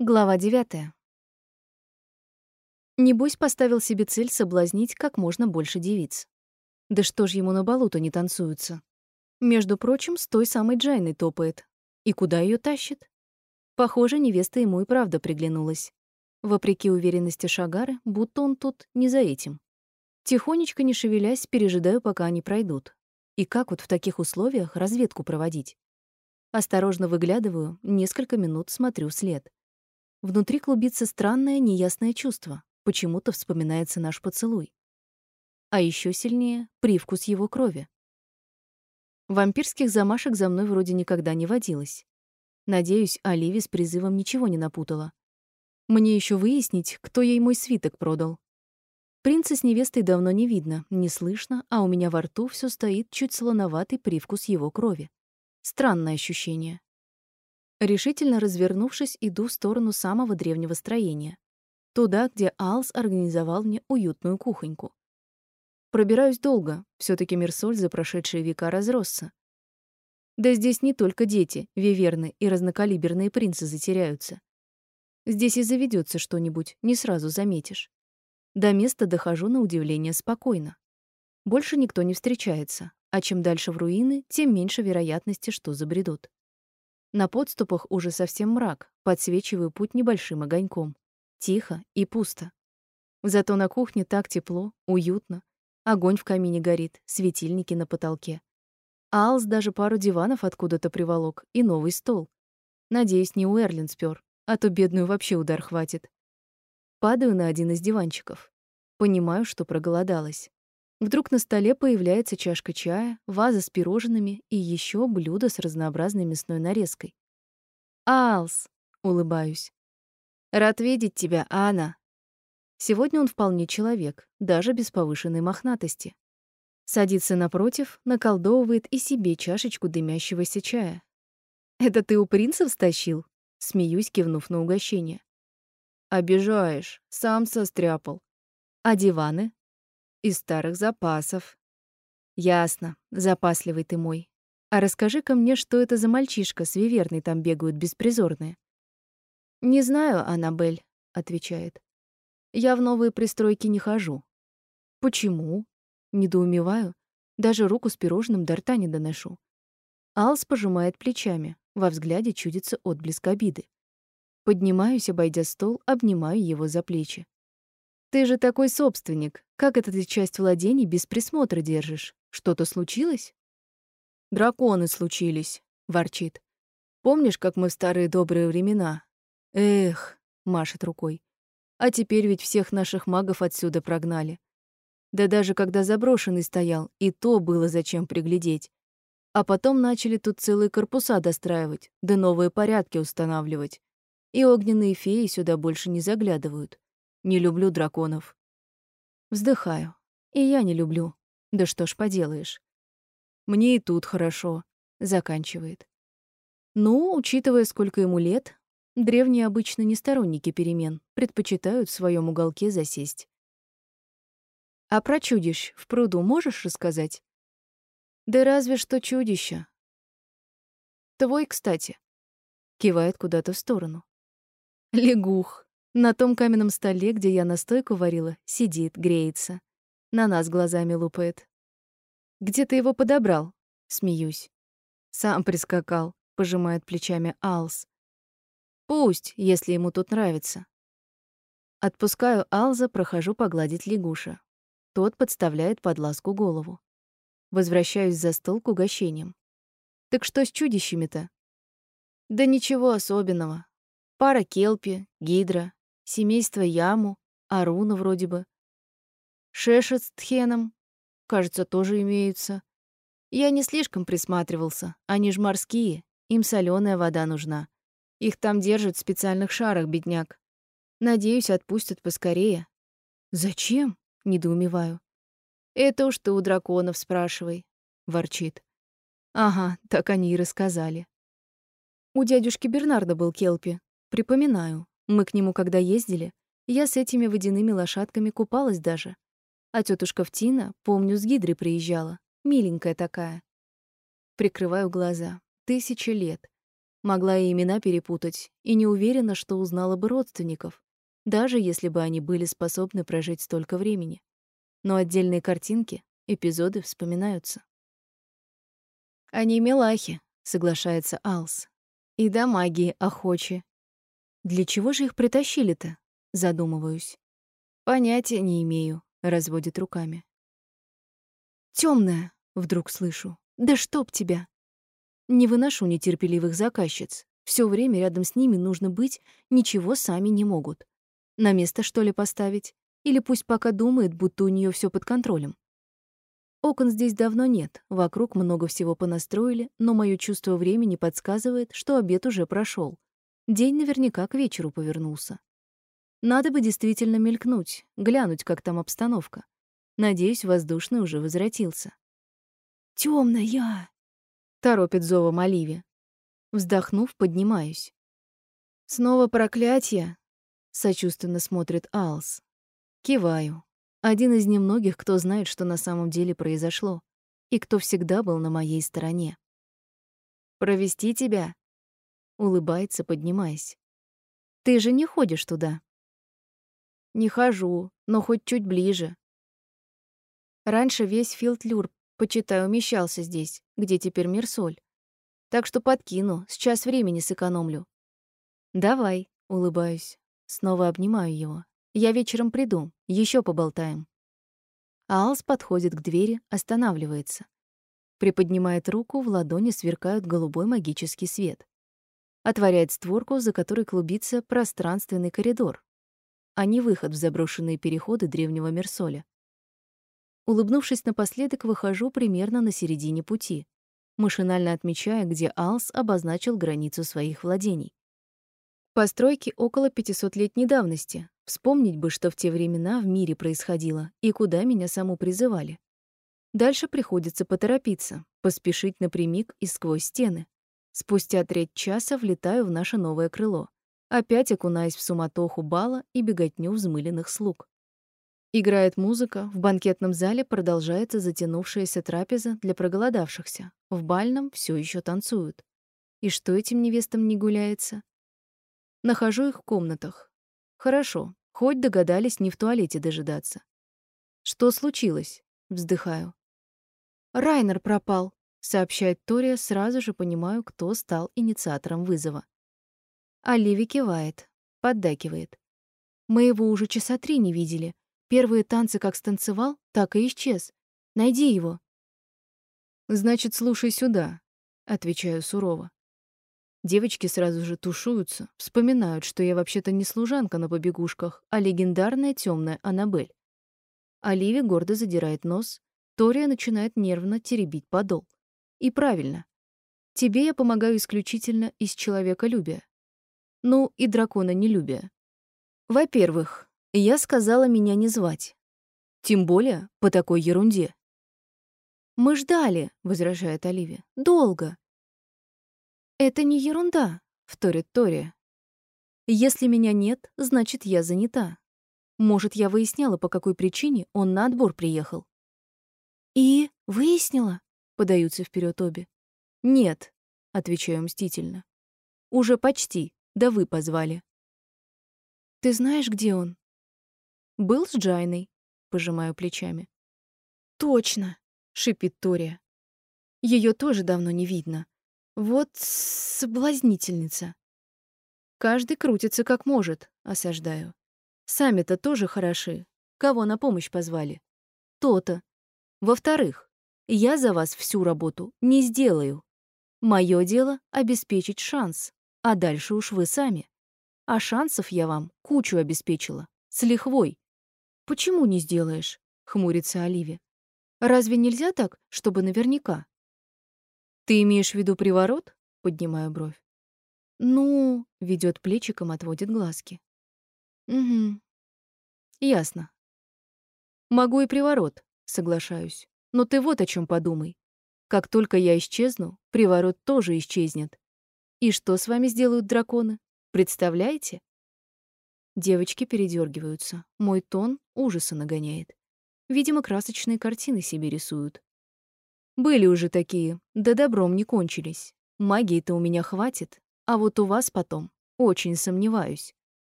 Глава 9. Небось поставил себе цель соблазнить как можно больше девиц. Да что ж ему на балу-то не танцуются? Между прочим, с той самой Джайной топает. И куда ее тащит? Похоже, невеста ему и правда приглянулась. Вопреки уверенности Шагары, будто он тут не за этим. Тихонечко, не шевелясь, пережидаю, пока они пройдут. И как вот в таких условиях разведку проводить? Осторожно выглядываю, несколько минут смотрю вслед. Внутри клубится странное, неясное чувство. Почему-то вспоминается наш поцелуй. А еще сильнее — привкус его крови. Вампирских замашек за мной вроде никогда не водилось. Надеюсь, Оливия с призывом ничего не напутала. Мне еще выяснить, кто ей мой свиток продал. Принца с невестой давно не видно, не слышно, а у меня во рту все стоит чуть солоноватый привкус его крови. Странное ощущение. Решительно развернувшись, иду в сторону самого древнего строения. Туда, где Алс организовал мне уютную кухоньку. Пробираюсь долго, все таки Мирсоль за прошедшие века разросся. Да здесь не только дети, виверны и разнокалиберные принцы затеряются. Здесь и заведется что-нибудь, не сразу заметишь. До места дохожу на удивление спокойно. Больше никто не встречается, а чем дальше в руины, тем меньше вероятности, что забредут. На подступах уже совсем мрак, подсвечиваю путь небольшим огоньком. Тихо и пусто. Зато на кухне так тепло, уютно. Огонь в камине горит, светильники на потолке. Алс даже пару диванов откуда-то приволок и новый стол. Надеюсь, не у Эрлин спёр, а то бедную вообще удар хватит. Падаю на один из диванчиков. Понимаю, что проголодалась. Вдруг на столе появляется чашка чая, ваза с пирожными и еще блюдо с разнообразной мясной нарезкой. «Алс!» — улыбаюсь. «Рад видеть тебя, Анна!» Сегодня он вполне человек, даже без повышенной мохнатости. Садится напротив, наколдовывает и себе чашечку дымящегося чая. «Это ты у принцев стащил?» — смеюсь, кивнув на угощение. «Обижаешь, сам состряпал. А диваны?» Из старых запасов. Ясно, запасливый ты мой. А расскажи-ка мне, что это за мальчишка с виверной там бегают беспризорные. Не знаю, Аннабель, отвечает. Я в новые пристройки не хожу. Почему? Недоумеваю. Даже руку с пирожным до рта не доношу. Алс пожимает плечами. Во взгляде чудится отблеск обиды. Поднимаюсь, обойдя стол, обнимаю его за плечи. Ты же такой собственник. Как это ты часть владений без присмотра держишь? Что-то случилось? Драконы случились, ворчит. Помнишь, как мы в старые добрые времена? Эх, машет рукой. А теперь ведь всех наших магов отсюда прогнали. Да даже когда заброшенный стоял, и то было зачем приглядеть. А потом начали тут целые корпуса достраивать, да новые порядки устанавливать. И огненные феи сюда больше не заглядывают. Не люблю драконов. Вздыхаю. И я не люблю. Да что ж поделаешь. Мне и тут хорошо. Заканчивает. Ну, учитывая, сколько ему лет, древние обычно не сторонники перемен, предпочитают в своем уголке засесть. А про чудищ в пруду можешь рассказать? Да разве что чудища. Твой, кстати. Кивает куда-то в сторону. Лягух. На том каменном столе, где я настойку варила, сидит, греется. На нас глазами лупает. «Где ты его подобрал?» Смеюсь. «Сам прискакал», — пожимает плечами Алс. «Пусть, если ему тут нравится». Отпускаю Алза, прохожу погладить лягуша. Тот подставляет под ласку голову. Возвращаюсь за стол к угощениям. «Так что с чудищами-то?» «Да ничего особенного. Пара келпи, гидра, семейство Яму, Аруна вроде бы. Шешет с Тхеном, кажется, тоже имеются. Я не слишком присматривался, они ж морские, им соленая вода нужна. Их там держат в специальных шарах, бедняк. Надеюсь, отпустят поскорее. Зачем? недоумеваю. Это уж ты у драконов спрашивай, ворчит. Ага, так они и рассказали. У дядюшки Бернарда был келпи. Припоминаю. Мы к нему когда ездили, я с этими водяными лошадками купалась даже. А тетушка Втина, помню, с гидрой приезжала. Миленькая такая. Прикрываю глаза. Тысячи лет. Могла и имена перепутать, и не уверена, что узнала бы родственников, даже если бы они были способны прожить столько времени. Но отдельные картинки, эпизоды вспоминаются. «Они милахи», — соглашается Алс. «И до магии охочи». «Для чего же их притащили-то?» — задумываюсь. «Понятия не имею», — разводит руками. Темная, вдруг слышу. «Да чтоб тебя!» Не выношу нетерпеливых заказчиц. Все время рядом с ними нужно быть, ничего сами не могут. На место, что ли, поставить? Или пусть пока думает, будто у нее все под контролем. Окон здесь давно нет, вокруг много всего понастроили, но мое чувство времени подсказывает, что обед уже прошел. День наверняка к вечеру повернулся. Надо бы действительно мелькнуть, глянуть, как там обстановка. Надеюсь, воздушный уже возвратился. «Тёмная!» — торопит зовом Оливия. Вздохнув, поднимаюсь. «Снова проклятие?» — сочувственно смотрит Алс. Киваю. Один из немногих, кто знает, что на самом деле произошло, и кто всегда был на моей стороне. «Провести тебя?» — улыбается, поднимаясь. «Ты же не ходишь туда?» Не хожу, но хоть чуть ближе. Раньше весь Филдлюр, почитай, умещался здесь, где теперь Мирсоль. Так что подкину, сейчас времени сэкономлю. Давай, улыбаюсь. Снова обнимаю его. Я вечером приду, еще поболтаем. Алс подходит к двери, останавливается. Приподнимает руку, в ладони сверкает голубой магический свет. Отворяет створку, за которой клубится пространственный коридор, а не выход в заброшенные переходы древнего Мерсоля. Улыбнувшись напоследок, выхожу примерно на середине пути, машинально отмечая, где Алс обозначил границу своих владений. Постройки около 500-летней давности. Вспомнить бы, что в те времена в мире происходило и куда меня саму призывали. Дальше приходится поторопиться, поспешить напрямик и сквозь стены. Спустя треть часа влетаю в наше новое крыло опять окунаясь в суматоху бала и беготню взмыленных слуг. Играет музыка, в банкетном зале продолжается затянувшаяся трапеза для проголодавшихся, в бальном все еще танцуют. И что этим невестам не гуляется? Нахожу их в комнатах. Хорошо, хоть догадались не в туалете дожидаться. Что случилось? Вздыхаю. Райнер пропал, сообщает Тория, сразу же понимаю, кто стал инициатором вызова. Оливи кивает, поддакивает. Мы его уже часа три не видели. Первые танцы как станцевал, так и исчез. Найди его. Значит, слушай сюда, отвечаю сурово. Девочки сразу же тушуются, вспоминают, что я вообще-то не служанка на побегушках, а легендарная темная Анабель. Оливия гордо задирает нос, Тория начинает нервно теребить подол. И правильно. Тебе я помогаю исключительно из человеколюбия. Ну, и дракона не любя. Во-первых, я сказала меня не звать. Тем более по такой ерунде. «Мы ждали», — возражает Оливия. «Долго». «Это не ерунда», — вторит Тория. «Если меня нет, значит, я занята. Может, я выясняла, по какой причине он на отбор приехал». «И выяснила?» — подаются вперед обе. «Нет», — отвечаю мстительно. «Уже почти. Да вы позвали. Ты знаешь, где он? Был с Джайной, пожимаю плечами. Точно, шипит Тория. Ее тоже давно не видно. Вот соблазнительница. Каждый крутится как может, осаждаю. Сами-то тоже хороши. Кого на помощь позвали? То-то. Во-вторых, я за вас всю работу не сделаю. Мое дело — обеспечить шанс. А дальше уж вы сами. А шансов я вам кучу обеспечила. С лихвой. Почему не сделаешь? Хмурится Оливия. Разве нельзя так, чтобы наверняка? Ты имеешь в виду приворот? Поднимаю бровь. Ну, ведет плечиком, отводит глазки. Угу. Ясно. Могу и приворот, соглашаюсь. Но ты вот о чем подумай. Как только я исчезну, приворот тоже исчезнет. И что с вами сделают драконы? Представляете? Девочки передергиваются. Мой тон ужаса нагоняет. Видимо, красочные картины себе рисуют. Были уже такие, да добром не кончились. Магии-то у меня хватит. А вот у вас потом очень сомневаюсь.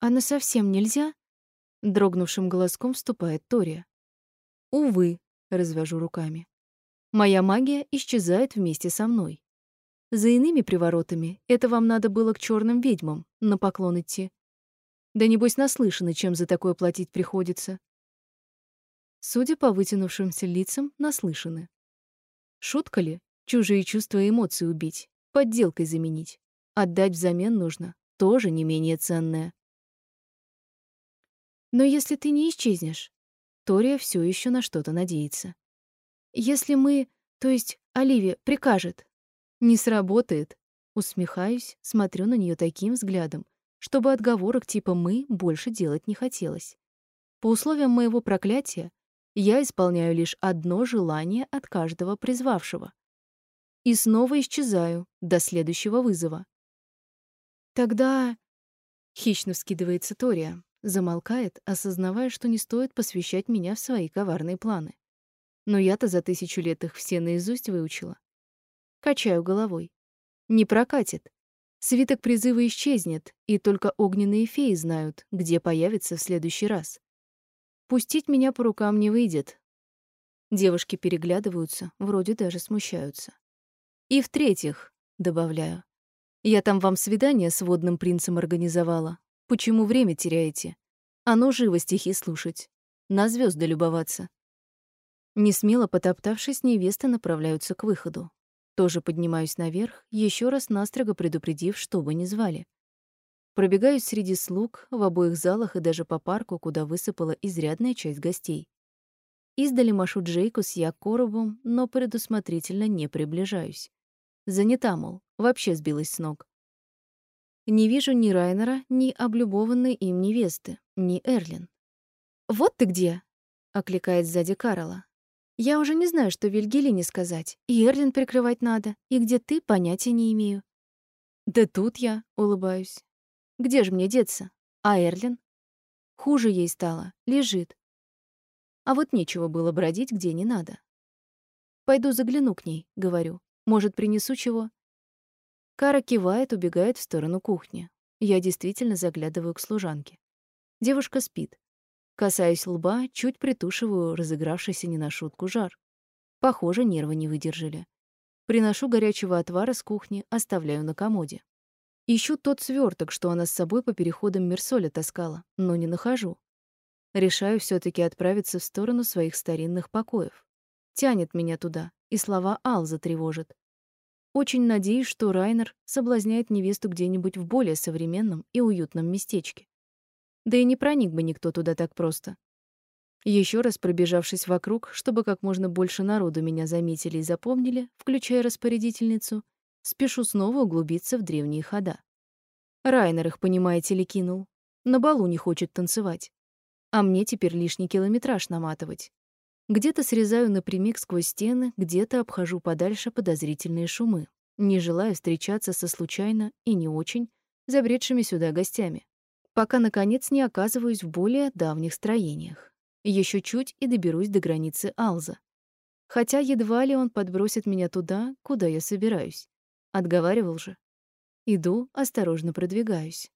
«А на совсем нельзя?» — дрогнувшим голоском вступает Тория. «Увы», — развожу руками. «Моя магия исчезает вместе со мной. За иными приворотами это вам надо было к черным ведьмам на поклон идти. Да небось наслышаны, чем за такое платить приходится». Судя по вытянувшимся лицам, наслышаны. Шутка ли? Чужие чувства и эмоции убить, подделкой заменить. Отдать взамен нужно, тоже не менее ценное. Но если ты не исчезнешь, Тория все еще на что-то надеется. Если мы, то есть Оливия, прикажет, не сработает. Усмехаюсь, смотрю на нее таким взглядом, чтобы отговорок типа «мы» больше делать не хотелось. По условиям моего проклятия я исполняю лишь одно желание от каждого призвавшего. И снова исчезаю до следующего вызова. Тогда... Хищно вскидывается Тория, замолкает, осознавая, что не стоит посвящать меня в свои коварные планы. Но я-то за тысячу лет их все наизусть выучила. Качаю головой. Не прокатит. Свиток призыва исчезнет, и только огненные феи знают, где появится в следующий раз. Пустить меня по рукам не выйдет. Девушки переглядываются, вроде даже смущаются. И в-третьих, добавляю, я там вам свидание с водным принцем организовала. Почему время теряете? А ну живо стихи слушать, на звезды любоваться. Несмело потоптавшись, невесты направляются к выходу. Тоже поднимаюсь наверх, еще раз настрого предупредив, чтобы не звали. Пробегаюсь среди слуг, в обоих залах и даже по парку, куда высыпала изрядная часть гостей. Издали машу Джейку с я коробом, но предусмотрительно не приближаюсь. Занята, мол, вообще сбилась с ног. Не вижу ни Райнера, ни облюбованной им невесты, ни Эрлин. «Вот ты где!» — окликает сзади Карла. «Я уже не знаю, что Вильгелине сказать. И Эрлин прикрывать надо, и где ты, понятия не имею». «Да тут я», — улыбаюсь. Где же мне деться? А Эрлин? Хуже ей стало, лежит. А вот нечего было бродить, где не надо. Пойду загляну к ней, говорю. Может, принесу чего? Кара кивает, убегает в сторону кухни. Я действительно заглядываю к служанке. Девушка спит. Касаюсь лба, чуть притушиваю разыгравшийся не на шутку жар. Похоже, нервы не выдержали. Приношу горячего отвара с кухни, оставляю на комоде. Ищу тот сверток, что она с собой по переходам Мерсоля таскала, но не нахожу. Решаю все таки отправиться в сторону своих старинных покоев. Тянет меня туда, и слова Алза тревожат. Очень надеюсь, что Райнер соблазняет невесту где-нибудь в более современном и уютном местечке. Да и не проник бы никто туда так просто. Еще раз пробежавшись вокруг, чтобы как можно больше народу меня заметили и запомнили, включая распорядительницу, Спешу снова углубиться в древние хода. Райнер их, понимаете ли, кинул. На балу не хочет танцевать. А мне теперь лишний километраж наматывать. Где-то срезаю напрямик сквозь стены, где-то обхожу подальше подозрительные шумы, не желая встречаться со случайно и не очень забредшими сюда гостями, пока, наконец, не оказываюсь в более давних строениях. Еще чуть и доберусь до границы Алза. Хотя едва ли он подбросит меня туда, куда я собираюсь. Отговаривал же. Иду, осторожно продвигаюсь.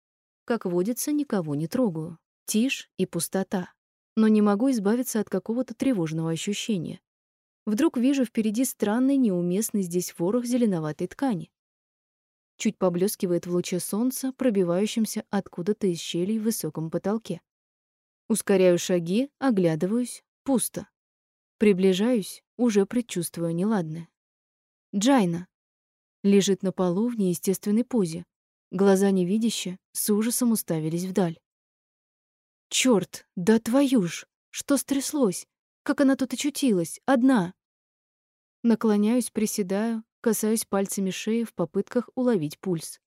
Как водится, никого не трогаю. Тишь и пустота. Но не могу избавиться от какого-то тревожного ощущения. Вдруг вижу впереди странный, неуместный здесь ворох зеленоватой ткани. Чуть поблескивает в луче солнца, пробивающемся откуда-то из щелей в высоком потолке. Ускоряю шаги, оглядываюсь. Пусто. Приближаюсь, уже предчувствую неладное. «Джайна!» Лежит на полу в неестественной позе. Глаза невидяще, с ужасом уставились вдаль. Чёрт, да твою ж! Что стряслось? Как она тут очутилась? Одна? Наклоняюсь, приседаю, касаюсь пальцами шеи в попытках уловить пульс.